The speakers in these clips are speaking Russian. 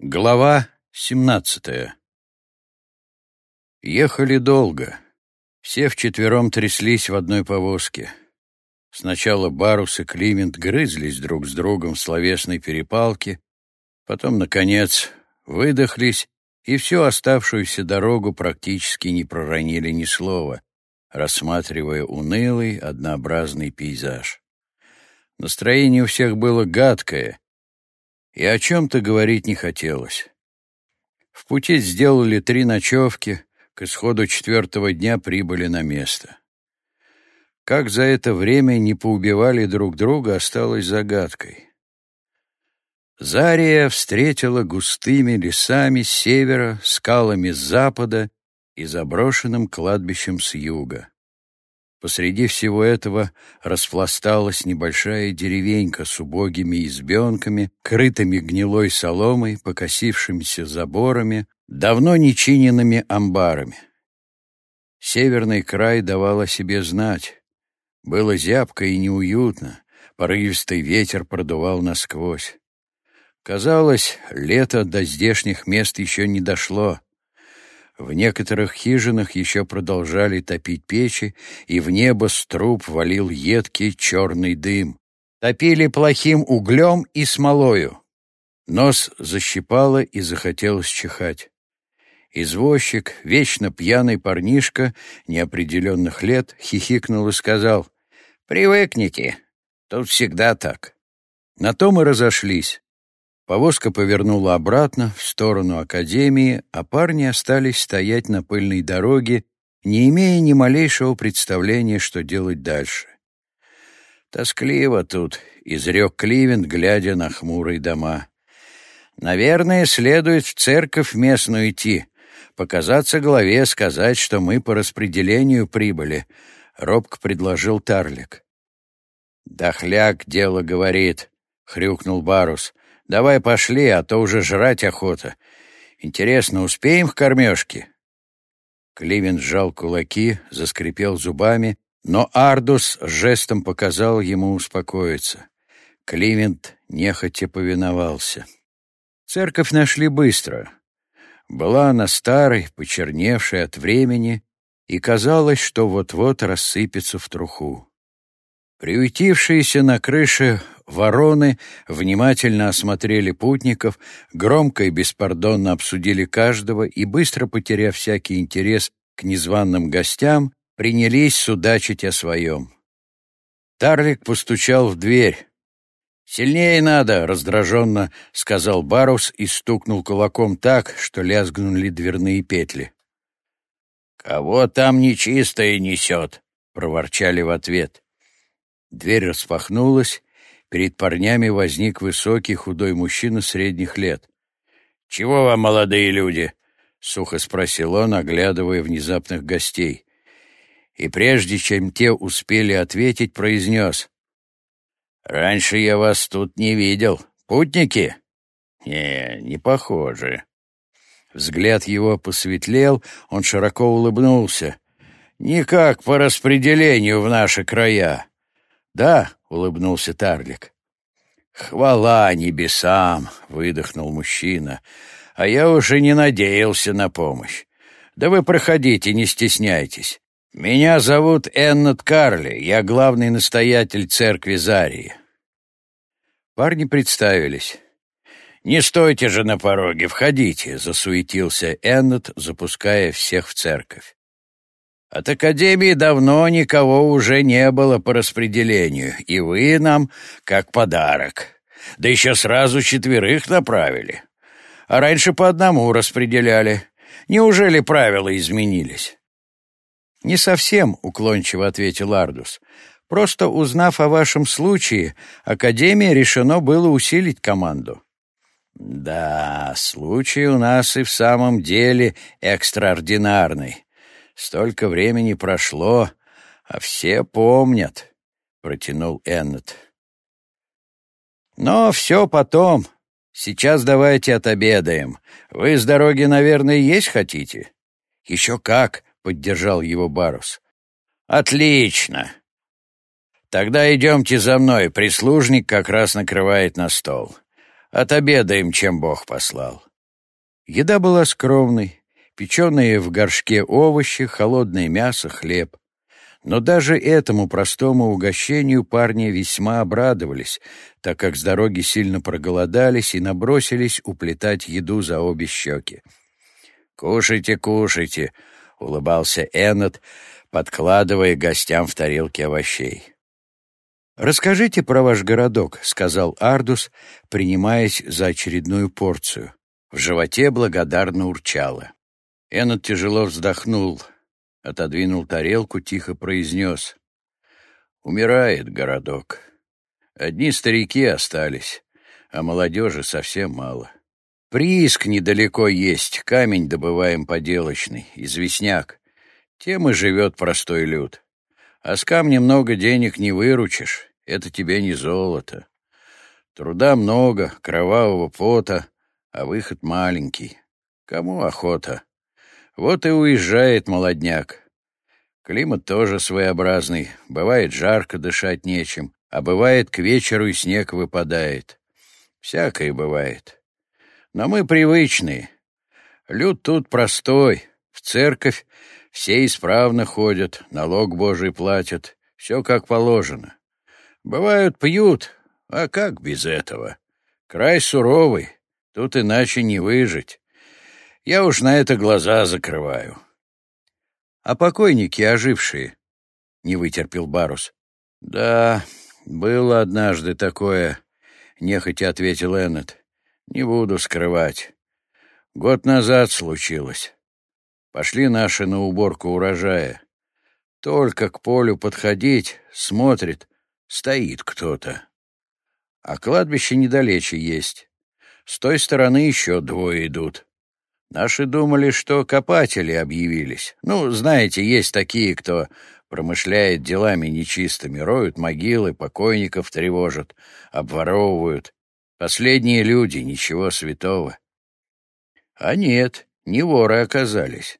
Глава семнадцатая Ехали долго. Все вчетвером тряслись в одной повозке. Сначала Барус и Климент грызлись друг с другом в словесной перепалке, потом, наконец, выдохлись и всю оставшуюся дорогу практически не проронили ни слова, рассматривая унылый, однообразный пейзаж. Настроение у всех было гадкое — и о чем-то говорить не хотелось. В пути сделали три ночевки, к исходу четвертого дня прибыли на место. Как за это время не поубивали друг друга, осталось загадкой. Зария встретила густыми лесами с севера, скалами с запада и заброшенным кладбищем с юга. Посреди всего этого распласталась небольшая деревенька с убогими избенками, крытыми гнилой соломой, покосившимися заборами, давно нечиненными амбарами. Северный край давал о себе знать. Было зябко и неуютно, порывистый ветер продувал насквозь. Казалось, лето до здешних мест еще не дошло. В некоторых хижинах еще продолжали топить печи, и в небо с труб валил едкий черный дым. Топили плохим углем и смолою. Нос защипало и захотелось чихать. Извозчик, вечно пьяный парнишка, неопределенных лет, хихикнул и сказал, «Привыкните, тут всегда так». На то мы разошлись. Повозка повернула обратно, в сторону Академии, а парни остались стоять на пыльной дороге, не имея ни малейшего представления, что делать дальше. «Тоскливо тут», — изрек Кливент, глядя на хмурые дома. «Наверное, следует в церковь местную идти, показаться главе, сказать, что мы по распределению прибыли», — робко предложил Тарлик. «Дохляк дело говорит», — хрюкнул Барус. Давай пошли, а то уже жрать охота. Интересно, успеем к кормежке?» Кливент сжал кулаки, заскрипел зубами, но Ардус жестом показал ему успокоиться. Кливент нехотя повиновался. Церковь нашли быстро. Была она старой, почерневшей от времени, и казалось, что вот-вот рассыпется в труху. Приютившиеся на крыше Вороны внимательно осмотрели путников, громко и беспардонно обсудили каждого и, быстро потеряв всякий интерес к незваным гостям, принялись судачить о своем. Тарлик постучал в дверь. «Сильнее надо!» — раздраженно сказал Барус и стукнул кулаком так, что лязгнули дверные петли. «Кого там нечистое несет?» — проворчали в ответ. Дверь распахнулась, Перед парнями возник высокий худой мужчина средних лет. «Чего вам, молодые люди?» — сухо спросил он, оглядывая внезапных гостей. И прежде чем те успели ответить, произнес. «Раньше я вас тут не видел. Путники?» «Не, не похоже». Взгляд его посветлел, он широко улыбнулся. «Никак по распределению в наши края». «Да, улыбнулся Тарлик. «Хвала небесам!» — выдохнул мужчина. «А я уже не надеялся на помощь. Да вы проходите, не стесняйтесь. Меня зовут Эннет Карли, я главный настоятель церкви Зарии». Парни представились. «Не стойте же на пороге, входите», — засуетился Эннет, запуская всех в церковь. От Академии давно никого уже не было по распределению, и вы нам как подарок. Да еще сразу четверых направили. А раньше по одному распределяли. Неужели правила изменились?» «Не совсем», — уклончиво ответил Ардус. «Просто узнав о вашем случае, Академия решено было усилить команду». «Да, случай у нас и в самом деле экстраординарный. Столько времени прошло, а все помнят, — протянул Эннет. Но все потом. Сейчас давайте отобедаем. Вы с дороги, наверное, есть хотите? Еще как, — поддержал его Барус. Отлично. Тогда идемте за мной, прислужник как раз накрывает на стол. Отобедаем, чем Бог послал. Еда была скромной, печеные в горшке овощи, холодное мясо, хлеб. Но даже этому простому угощению парни весьма обрадовались, так как с дороги сильно проголодались и набросились уплетать еду за обе щеки. «Кушайте, кушайте!» — улыбался Эннет, подкладывая гостям в тарелки овощей. «Расскажите про ваш городок», — сказал Ардус, принимаясь за очередную порцию. В животе благодарно урчало. Эннет тяжело вздохнул — отодвинул тарелку, тихо произнес. «Умирает городок. Одни старики остались, а молодежи совсем мало. Прииск недалеко есть, камень добываем поделочный, известняк. Тем и живет простой люд. А с камня много денег не выручишь, это тебе не золото. Труда много, кровавого пота, а выход маленький. Кому охота?» Вот и уезжает молодняк. Климат тоже своеобразный. Бывает жарко, дышать нечем, а бывает к вечеру и снег выпадает. Всякое бывает. Но мы привычные. Люд тут простой. В церковь все исправно ходят, налог Божий платят. Все как положено. Бывают пьют, а как без этого? Край суровый, тут иначе не выжить. Я уж на это глаза закрываю. — А покойники ожившие? — не вытерпел Барус. — Да, было однажды такое, — нехотя ответил Эннет. — Не буду скрывать. Год назад случилось. Пошли наши на уборку урожая. Только к полю подходить, смотрит, стоит кто-то. А кладбище недалече есть. С той стороны еще двое идут. Наши думали, что копатели объявились. Ну, знаете, есть такие, кто промышляет делами нечистыми, роют могилы, покойников тревожат, обворовывают. Последние люди, ничего святого. А нет, не воры оказались.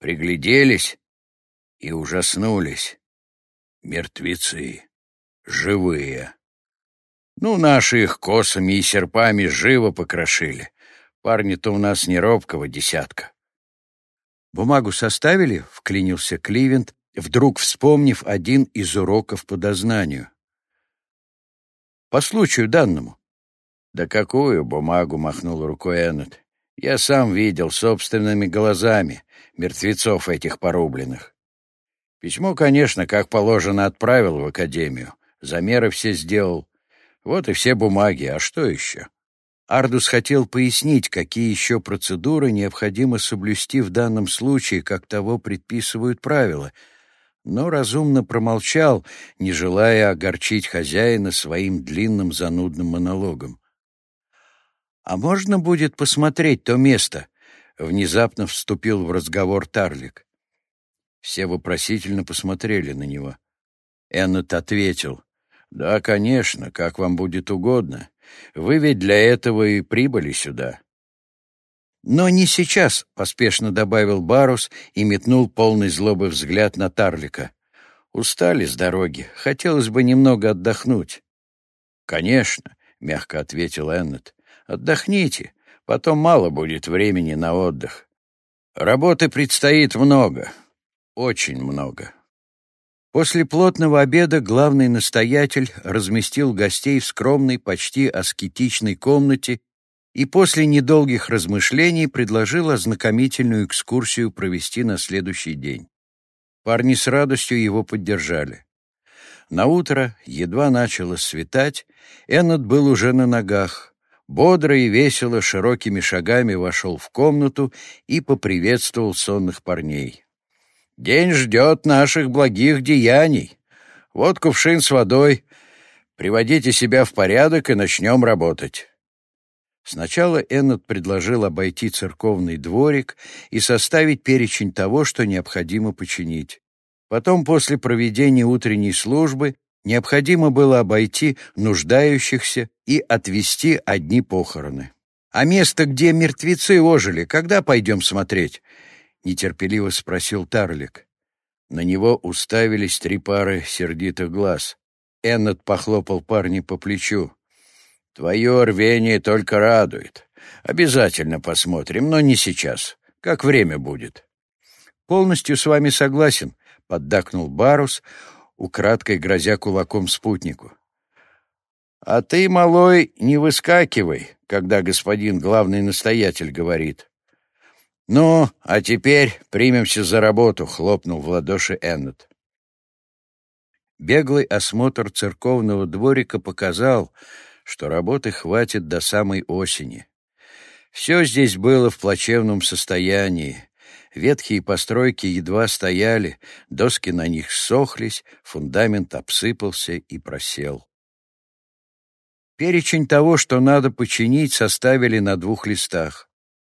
Пригляделись и ужаснулись. Мертвецы. Живые. Ну, наши их косами и серпами живо покрошили. Парни-то у нас не робкого десятка. «Бумагу составили?» — вклинился Кливент, вдруг вспомнив один из уроков по дознанию. «По случаю данному». «Да какую бумагу?» — махнул рукой Эннет. «Я сам видел собственными глазами мертвецов этих порубленных. Письмо, конечно, как положено, отправил в академию. Замеры все сделал. Вот и все бумаги, а что еще?» Ардус хотел пояснить, какие еще процедуры необходимо соблюсти в данном случае, как того предписывают правила, но разумно промолчал, не желая огорчить хозяина своим длинным занудным монологом. «А можно будет посмотреть то место?» — внезапно вступил в разговор Тарлик. Все вопросительно посмотрели на него. Эннет ответил, «Да, конечно, как вам будет угодно. Вы ведь для этого и прибыли сюда». «Но не сейчас», — поспешно добавил Барус и метнул полный злобы взгляд на Тарлика. «Устали с дороги. Хотелось бы немного отдохнуть». «Конечно», — мягко ответил Эннет. «Отдохните. Потом мало будет времени на отдых. Работы предстоит много. Очень много». После плотного обеда главный настоятель разместил гостей в скромной, почти аскетичной комнате и после недолгих размышлений предложил ознакомительную экскурсию провести на следующий день. Парни с радостью его поддержали. На утро, едва начало светать, Эннет был уже на ногах. Бодро и весело широкими шагами вошел в комнату и поприветствовал сонных парней. День ждет наших благих деяний. Вот кувшин с водой. Приводите себя в порядок и начнем работать». Сначала Эннет предложил обойти церковный дворик и составить перечень того, что необходимо починить. Потом, после проведения утренней службы, необходимо было обойти нуждающихся и отвести одни похороны. «А место, где мертвецы ожили, когда пойдем смотреть?» — нетерпеливо спросил Тарлик. На него уставились три пары сердитых глаз. Эннет похлопал парня по плечу. «Твое рвение только радует. Обязательно посмотрим, но не сейчас. Как время будет. Полностью с вами согласен, поддакнул Барус, украдкой грозя кулаком спутнику. А ты, малой, не выскакивай, когда господин главный настоятель говорит. «Ну, а теперь примемся за работу», — хлопнул в ладоши Эннет. Беглый осмотр церковного дворика показал, что работы хватит до самой осени. Все здесь было в плачевном состоянии. Ветхие постройки едва стояли, доски на них сохлись, фундамент обсыпался и просел. Перечень того, что надо починить, составили на двух листах.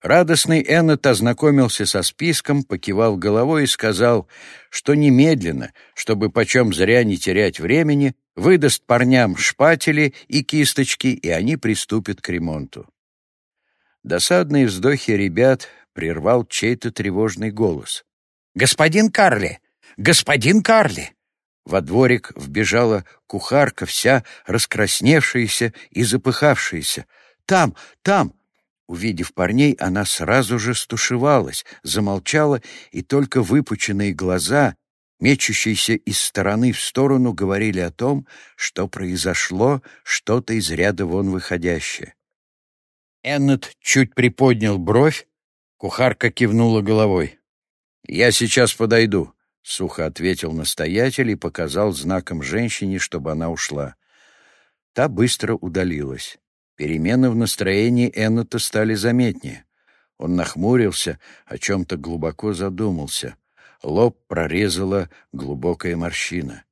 Радостный Эннет ознакомился со списком, покивал головой и сказал, что немедленно, чтобы почем зря не терять времени, выдаст парням шпатели и кисточки, и они приступят к ремонту. Досадные вздохи ребят прервал чей-то тревожный голос. «Господин Карли! Господин Карли!» Во дворик вбежала кухарка, вся раскрасневшаяся и запыхавшаяся. «Там, там, Увидев парней, она сразу же стушевалась, замолчала, и только выпученные глаза, мечущиеся из стороны в сторону, говорили о том, что произошло что-то из ряда вон выходящее. Эннет чуть приподнял бровь, кухарка кивнула головой. «Я сейчас подойду», — сухо ответил настоятель и показал знаком женщине, чтобы она ушла. Та быстро удалилась. Перемены в настроении Эннета стали заметнее. Он нахмурился, о чем-то глубоко задумался. Лоб прорезала глубокая морщина.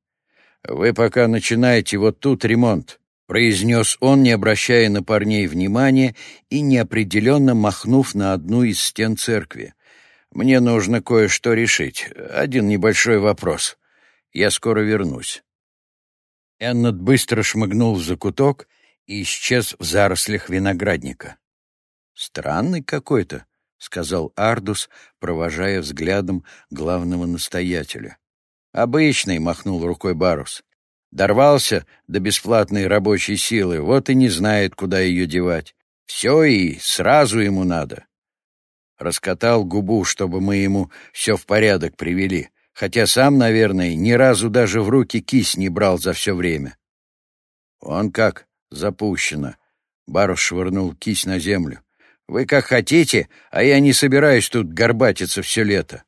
«Вы пока начинаете вот тут ремонт», — произнес он, не обращая на парней внимания и неопределенно махнув на одну из стен церкви. «Мне нужно кое-что решить. Один небольшой вопрос. Я скоро вернусь». Эннет быстро шмыгнул в закуток и исчез в зарослях виноградника. «Странный какой-то», — сказал Ардус, провожая взглядом главного настоятеля. «Обычный», — махнул рукой Барус. «Дорвался до бесплатной рабочей силы, вот и не знает, куда ее девать. Все и сразу ему надо». Раскатал губу, чтобы мы ему все в порядок привели, хотя сам, наверное, ни разу даже в руки кисть не брал за все время. «Он как?» Запущено. Барус швырнул кисть на землю. «Вы как хотите, а я не собираюсь тут горбатиться все лето».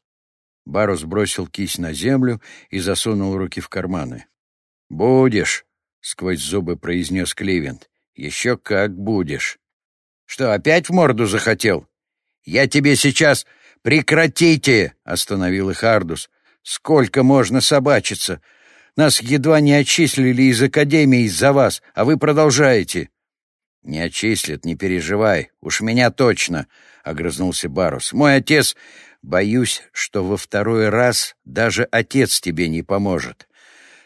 Барус бросил кисть на землю и засунул руки в карманы. «Будешь», — сквозь зубы произнес Кливент. «Еще как будешь». «Что, опять в морду захотел?» «Я тебе сейчас...» «Прекратите!» — остановил их Ардус. «Сколько можно собачиться? Нас едва не отчислили из академии из-за вас, а вы продолжаете». «Не отчислят, не переживай. Уж меня точно», — огрызнулся Барус. «Мой отец...» «Боюсь, что во второй раз даже отец тебе не поможет.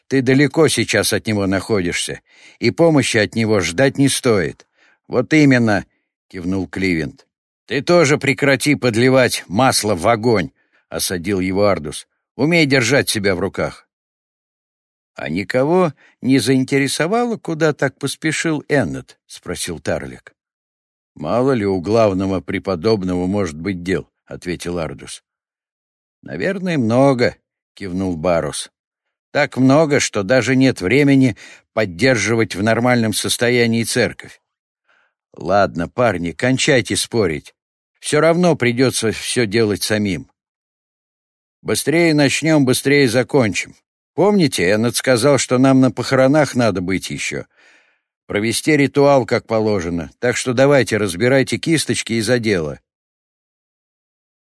Ты далеко сейчас от него находишься, и помощи от него ждать не стоит». «Вот именно», — кивнул Кливент. «Ты тоже прекрати подливать масло в огонь», — осадил его Ардус. «Умей держать себя в руках». «А никого не заинтересовало, куда так поспешил Эннет?» — спросил Тарлик. «Мало ли у главного преподобного может быть дел», — ответил Ардус. «Наверное, много», — кивнул Барус. «Так много, что даже нет времени поддерживать в нормальном состоянии церковь. Ладно, парни, кончайте спорить. Все равно придется все делать самим. Быстрее начнем, быстрее закончим. Помните, Эннет сказал, что нам на похоронах надо быть еще. Провести ритуал, как положено. Так что давайте, разбирайте кисточки и за дело.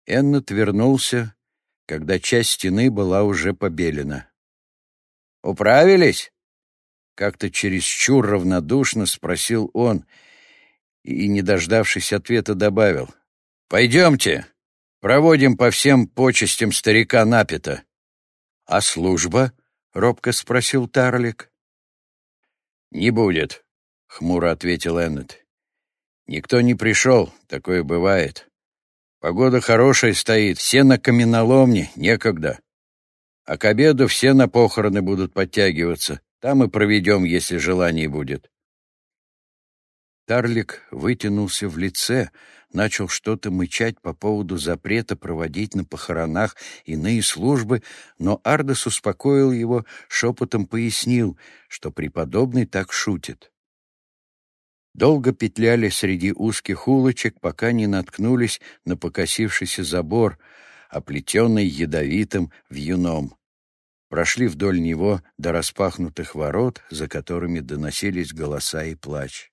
Эннет вернулся, когда часть стены была уже побелена. «Управились?» Как-то чересчур равнодушно спросил он и, не дождавшись ответа, добавил. «Пойдемте, проводим по всем почестям старика Напита». «А служба?» — робко спросил Тарлик. «Не будет», — хмуро ответил Эннет. «Никто не пришел, такое бывает. Погода хорошая стоит, все на каменоломне, некогда. А к обеду все на похороны будут подтягиваться, там и проведем, если желание будет». Тарлик вытянулся в лице, начал что-то мычать по поводу запрета проводить на похоронах иные службы, но Ардес успокоил его, шепотом пояснил, что преподобный так шутит. Долго петляли среди узких улочек, пока не наткнулись на покосившийся забор, оплетенный ядовитым вьюном. Прошли вдоль него до распахнутых ворот, за которыми доносились голоса и плач.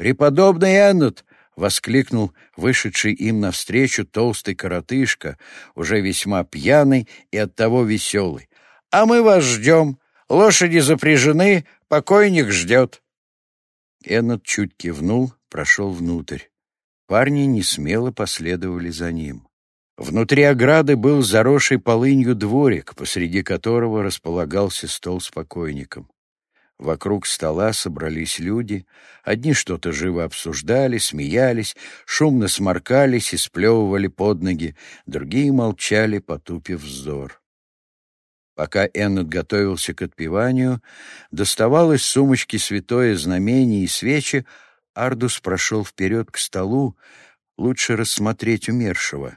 «Преподобный Эннет!» — воскликнул вышедший им навстречу толстый коротышка, уже весьма пьяный и оттого веселый. «А мы вас ждем. Лошади запряжены, покойник ждет». Эннет чуть кивнул, прошел внутрь. Парни несмело последовали за ним. Внутри ограды был заросший полынью дворик, посреди которого располагался стол с покойником. Вокруг стола собрались люди. Одни что-то живо обсуждали, смеялись, шумно сморкались и сплевывали под ноги, другие молчали, потупив взор. Пока Эннет готовился к отпеванию, доставал из сумочки святое знамение и свечи, Ардус прошел вперед к столу, лучше рассмотреть умершего.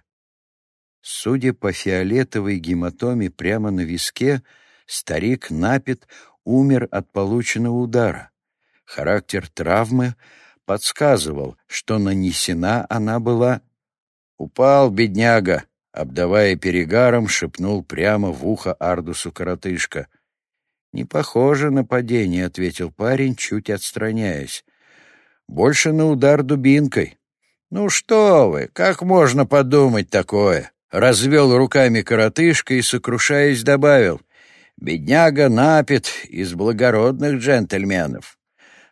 Судя по фиолетовой гематоме прямо на виске, старик напит, умер от полученного удара. Характер травмы подсказывал, что нанесена она была... «Упал, бедняга!» — обдавая перегаром, шепнул прямо в ухо Ардусу коротышка. «Не похоже на падение», — ответил парень, чуть отстраняясь. «Больше на удар дубинкой». «Ну что вы, как можно подумать такое?» Развел руками коротышка и, сокрушаясь, добавил — Бедняга напит из благородных джентльменов.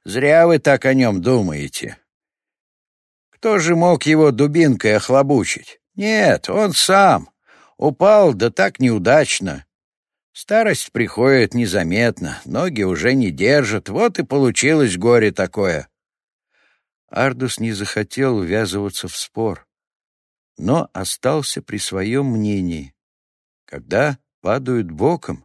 Зря вы так о нем думаете. Кто же мог его дубинкой охлобучить? Нет, он сам. Упал, да так неудачно. Старость приходит незаметно, ноги уже не держат, вот и получилось горе такое. Ардус не захотел ввязываться в спор, но остался при своем мнении. Когда падают боком,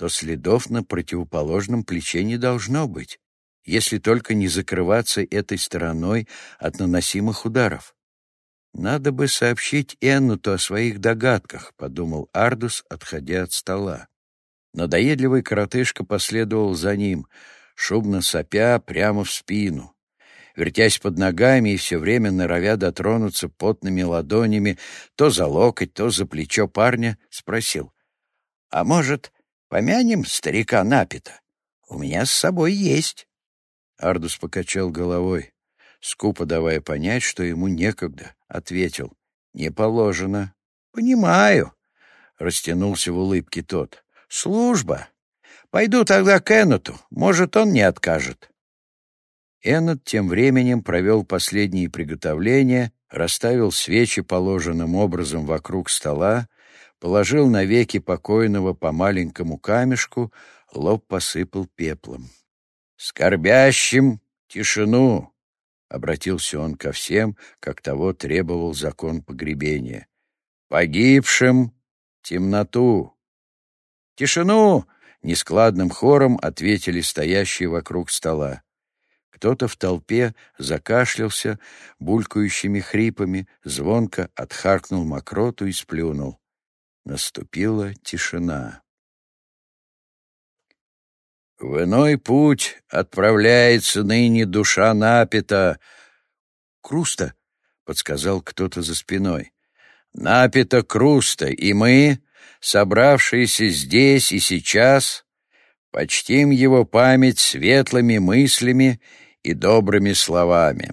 то следов на противоположном плече не должно быть, если только не закрываться этой стороной от наносимых ударов. «Надо бы сообщить Эннуту о своих догадках», — подумал Ардус, отходя от стола. Надоедливый коротышка последовал за ним, шумно сопя прямо в спину. Вертясь под ногами и все время норовя дотронуться потными ладонями то за локоть, то за плечо парня, спросил, «А может, Помянем старика напито. У меня с собой есть. Ардус покачал головой, скупо давая понять, что ему некогда. Ответил. Не положено. Понимаю. Растянулся в улыбке тот. Служба. Пойду тогда к Эннету. Может, он не откажет. Эннет тем временем провел последние приготовления, расставил свечи положенным образом вокруг стола, положил на веки покойного по маленькому камешку, лоб посыпал пеплом. «Скорбящим тишину!» — обратился он ко всем, как того требовал закон погребения. «Погибшим темноту!» «Тишину!» — нескладным хором ответили стоящие вокруг стола. Кто-то в толпе закашлялся булькающими хрипами, звонко отхаркнул мокроту и сплюнул. Наступила тишина. В иной путь отправляется ныне душа напита. Круста, — подсказал кто-то за спиной. Напита Круста, и мы, собравшиеся здесь и сейчас, почтим его память светлыми мыслями и добрыми словами.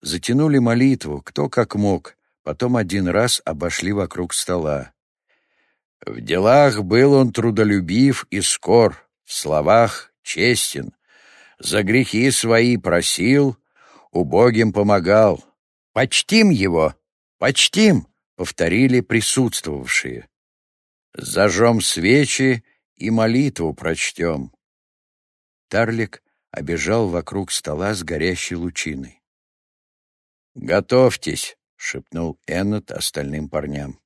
Затянули молитву, кто как мог, потом один раз обошли вокруг стола. В делах был он трудолюбив и скор, в словах честен, за грехи свои просил, убогим помогал. «Почтим его! Почтим!» — повторили присутствовавшие. «Зажжем свечи и молитву прочтем». Тарлик обежал вокруг стола с горящей лучиной. «Готовьтесь!» — шепнул Эннет остальным парням.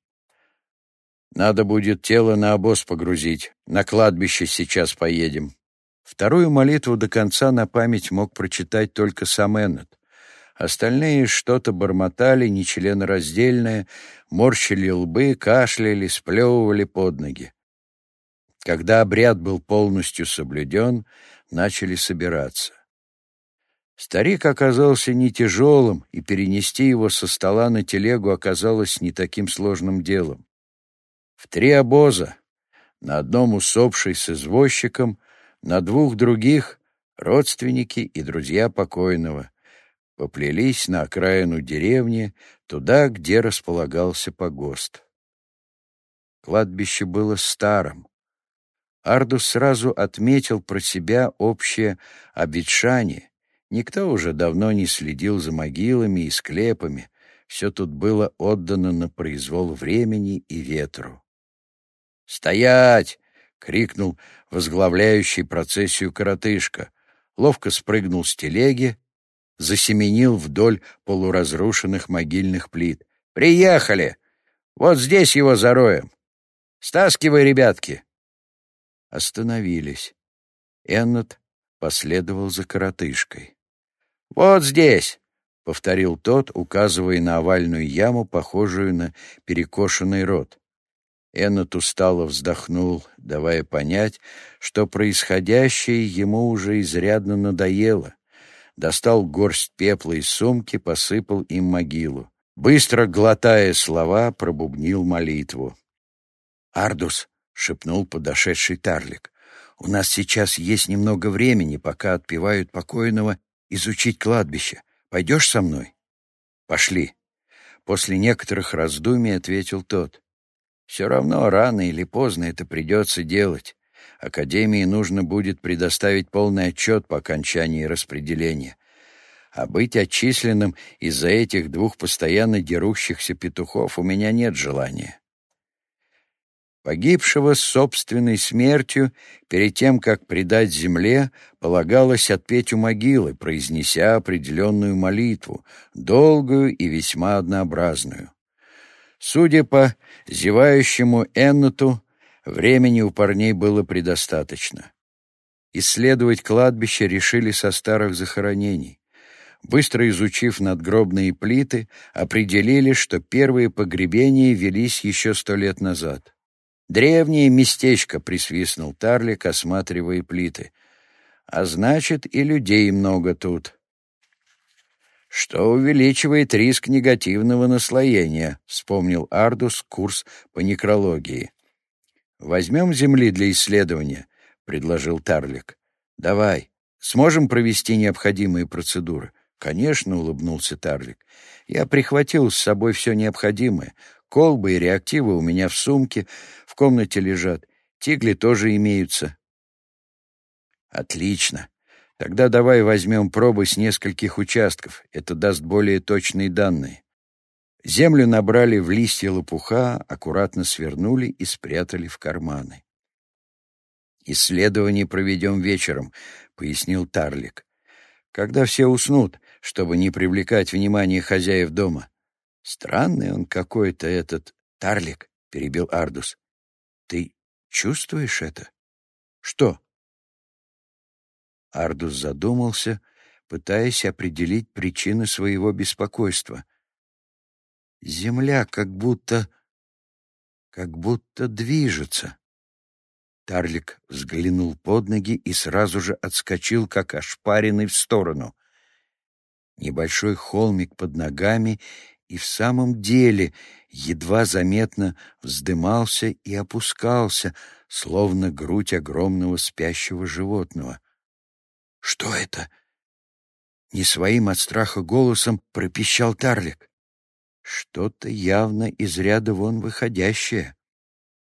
«Надо будет тело на обоз погрузить. На кладбище сейчас поедем». Вторую молитву до конца на память мог прочитать только сам Эннет. Остальные что-то бормотали, нечленораздельное, морщили лбы, кашляли, сплевывали под ноги. Когда обряд был полностью соблюден, начали собираться. Старик оказался не тяжелым, и перенести его со стола на телегу оказалось не таким сложным делом. В три обоза, на одном усопший с извозчиком, на двух других — родственники и друзья покойного, поплелись на окраину деревни, туда, где располагался погост. Кладбище было старым. Ардус сразу отметил про себя общее обветшание. Никто уже давно не следил за могилами и склепами. Все тут было отдано на произвол времени и ветру. «Стоять!» — крикнул возглавляющий процессию коротышка. Ловко спрыгнул с телеги, засеменил вдоль полуразрушенных могильных плит. «Приехали! Вот здесь его зароем! Стаскивай, ребятки!» Остановились. Эннет последовал за коротышкой. «Вот здесь!» — повторил тот, указывая на овальную яму, похожую на перекошенный рот. Эннет устало вздохнул, давая понять, что происходящее ему уже изрядно надоело. Достал горсть пепла из сумки, посыпал им могилу. Быстро глотая слова, пробубнил молитву. «Ардус!» — шепнул подошедший Тарлик. «У нас сейчас есть немного времени, пока отпевают покойного, изучить кладбище. Пойдешь со мной?» «Пошли!» После некоторых раздумий ответил тот. Все равно рано или поздно это придется делать. Академии нужно будет предоставить полный отчет по окончании распределения. А быть отчисленным из-за этих двух постоянно дерущихся петухов у меня нет желания. Погибшего собственной смертью, перед тем, как предать земле, полагалось отпеть у могилы, произнеся определенную молитву, долгую и весьма однообразную. Судя по зевающему Эннету, времени у парней было предостаточно. Исследовать кладбище решили со старых захоронений. Быстро изучив надгробные плиты, определили, что первые погребения велись еще сто лет назад. «Древнее местечко», — присвистнул Тарлик, осматривая плиты. «А значит, и людей много тут» что увеличивает риск негативного наслоения, вспомнил Ардус курс по некрологии. «Возьмем земли для исследования», — предложил Тарлик. «Давай. Сможем провести необходимые процедуры?» «Конечно», — улыбнулся Тарлик. «Я прихватил с собой все необходимое. Колбы и реактивы у меня в сумке, в комнате лежат. Тигли тоже имеются». «Отлично. Тогда давай возьмем пробы с нескольких участков. Это даст более точные данные. Землю набрали в листья лопуха, аккуратно свернули и спрятали в карманы. «Исследование проведем вечером», — пояснил Тарлик. «Когда все уснут, чтобы не привлекать внимание хозяев дома». «Странный он какой-то этот Тарлик», — перебил Ардус. «Ты чувствуешь это?» «Что?» Ардус задумался, пытаясь определить причины своего беспокойства. Земля как будто... как будто движется. Тарлик взглянул под ноги и сразу же отскочил, как ошпаренный в сторону. Небольшой холмик под ногами и в самом деле едва заметно вздымался и опускался, словно грудь огромного спящего животного. «Что это?» Не своим от страха голосом пропищал Тарлик. «Что-то явно из ряда вон выходящее.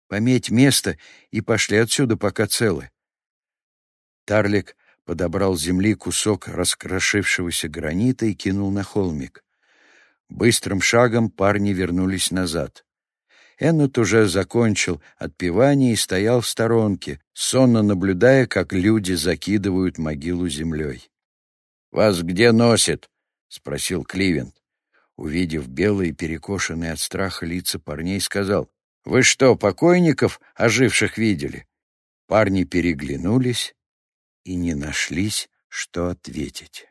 Пометь место и пошли отсюда, пока целы». Тарлик подобрал земли кусок раскрошившегося гранита и кинул на холмик. Быстрым шагом парни вернулись назад. Эннет уже закончил отпевание и стоял в сторонке, сонно наблюдая, как люди закидывают могилу землей. «Вас где носит?» — спросил Кливент. Увидев белые, перекошенные от страха лица парней, сказал, «Вы что, покойников оживших видели?» Парни переглянулись и не нашлись, что ответить.